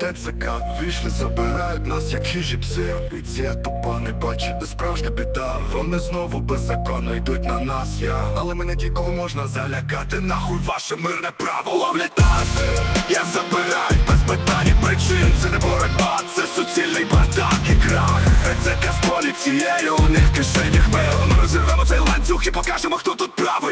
ТЦК вийшли, забирають нас, як хижі пси. Поліція тупо не бачить, де справжня біда. Вони знову беззаконно йдуть на нас, я. Але мене ніколи можна залякати, нахуй ваше мирне право ловлять нас. Я забираю без питань і причин. Це не боротьба, це суцільний бардак і крах. ТЦК з поліцією, у них в кишенях мил Ми розірвемо цей ланцюг і покажемо, хто тут правий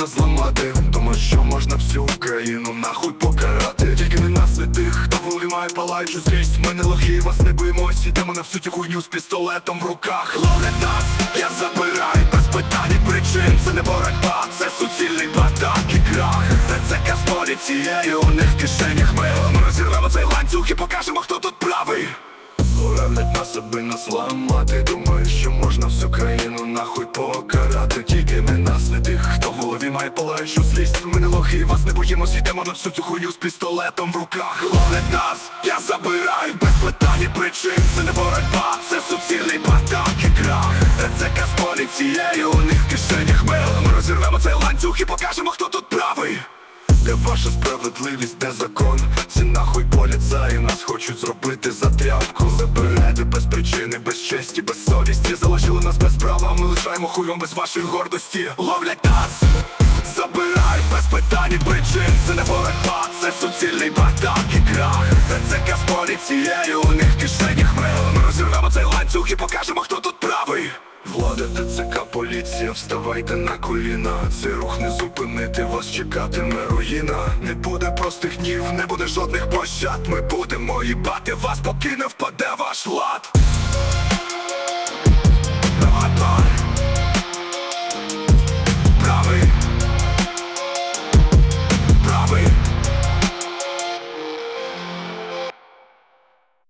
нас зламати. Думаю, що можна всю Україну нахуй покарати. Тільки не нас не тих, хто в має палаючу злість. Ми не лохи, вас не боїмось. Ідемо на всю цю хуйню з пістолетом в руках. Ловлять нас, я забираю. Без питань і причин. Це не боротьба, це суцільний бардак і крах. ТЦК з поліцією, у них в кишенях мило Ми розірвемо цей ланцюг і покажемо, хто тут правий. Ловлять нас, аби нас ламати Думаю, що можна всю країну нахуй покарати має палаючу злість Ми не лохи, вас не боїмось, йдемо на всю цю хуйню з пістолетом в руках. Ловлять нас, я забираю без питань і причин. Це не боротьба, це суцільний бардак і крах. ТЦК з поліцією, у них в кишенях мил Ми розірвемо цей ланцюг і покажемо, хто тут правий. Де ваша справедливість, де закон? Ці нахуй поліцаї нас хочуть зробити за тряпку. Забирайте без причини, без честі, без совісті. Залишили нас без права, ми лишаємо хуйом без вашої гордості. Ловлять нас, забирають без питань і причин. Це не боротьба, це суцільний бардак і крах. ТЦК з поліцією, у них в кишенях мил Ми розірвемо цей ланцюг і покажемо, хто тут правий. Влада, ТЦК, поліція, вставайте на коліна. Цей рух не зупинити, вас чекатиме руїна. Не буде простих днів, не буде жодних пощад. Ми будемо їбати вас, поки не впаде ваш лад